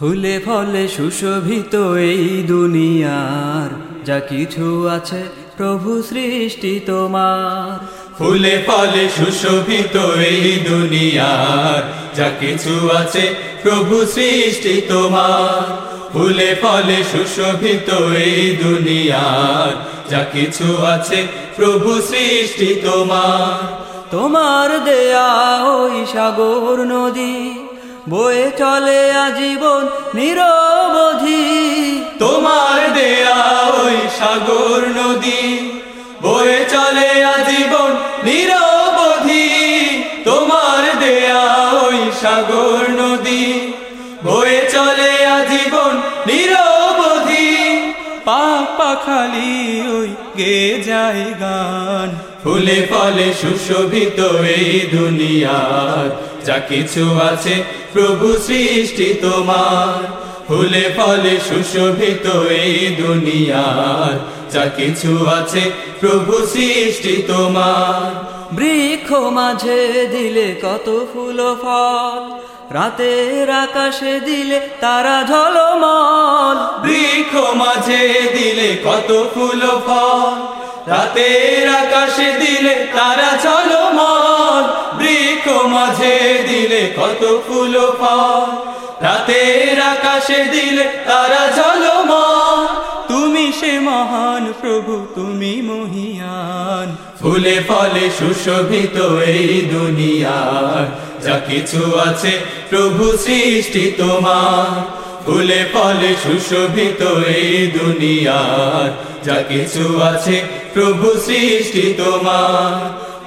ফুলে ফলে সুশোভিত এই দুনিয়ার যা কিছু আছে প্রভু সৃষ্টি তোমার। ফুলে ফলে সুশোভিত এই দুনিয়ার যা কিছু আছে প্রভু সৃষ্টি তোমার। ফুলে ফলে সুশোভিত এই দুনিয়ার যা কিছু আছে প্রভু সৃষ্টি তোমার। তোমার দেয়া ওই সাগর নদী বয়ে চলে আজীবন নিরবধি। তোমার দেয়া ওই সাগর নদী, বয়ে চলে আজীবন নিরবধি। তোমার দেয়া ওই সাগর নদী, বয়ে চলে আজীবন পাক পাখালি ওই গে যায় গান। ফুলে ফলে সুশোভিত এই দুনিয়ার, যা কিছু আছে প্রভু সৃষ্টি তোমার। ফুলে ফলে সুশোভিত এই দুনিয়ার যা কিছু আছে প্রভু সৃষ্টি তোমার। বৃক্ষ মাঝে দিলে কত ফুল ফল রাতের আকাশে দিলে তারা ঝলমল। বৃক্ষ মাঝে দিলে কত ফুল ফল রাতের আকাশে দিলে তারা ঝলমল। বৃক্ষ মাঝে দিলে কত ফুল ফল রাতের আকাশে দিলে তারা ঝলমল। তুমি সে মহান প্রভু, তুমি মহিয়ান। ফুলে ফলে সুশোভিত এই দুনিয়ার যা কিছু আছে প্রভু সৃষ্টি তোমার। ফুলে ফলে সুশোভিত এই দুনিয়ার যা কিছু আছে প্রভু সৃষ্টি তোমার।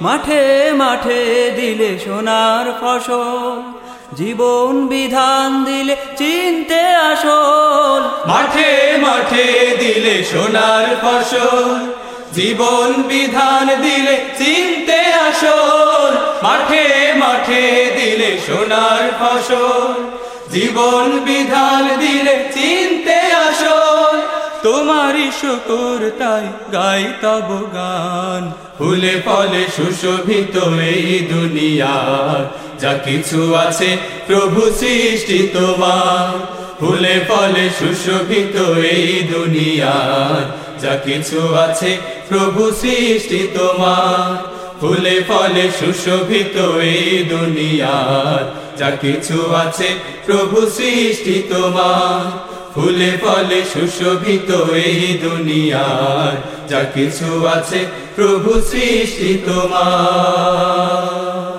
মাঠে মাঠে দিলে সোনার ফসল। জীবন বিধান দিলে চিনতে আসল। মাঠে মাঠে দিলে সোনার ফসল। জীবন বিধান দিলে চিনতে আসল। মাঠে মাঠে দিলে সোনার ফসল। জীবন বিধান দিলে চিনতে আসল। তোমারই শুকুর তাই গাই তব গান। ফুলে ফলে সুশোভিত এই দুনিয়ার যা কিছু আছে প্রভু সৃষ্টি তোমার। ফুলে ফলে সুশোভিত এই দুনিয়ার। যা কিছু আছে প্রভু সৃষ্টি তোমার। ফুলে ফলে সুশোভিত এই দুনিয়ার। যা কিছু আছে প্রভু সৃষ্টি তোমার। ফুলে ফলে সুশোভিত এই দুনিয়ার। যা কিছু আছে প্রভু সৃষ্টি তোমার।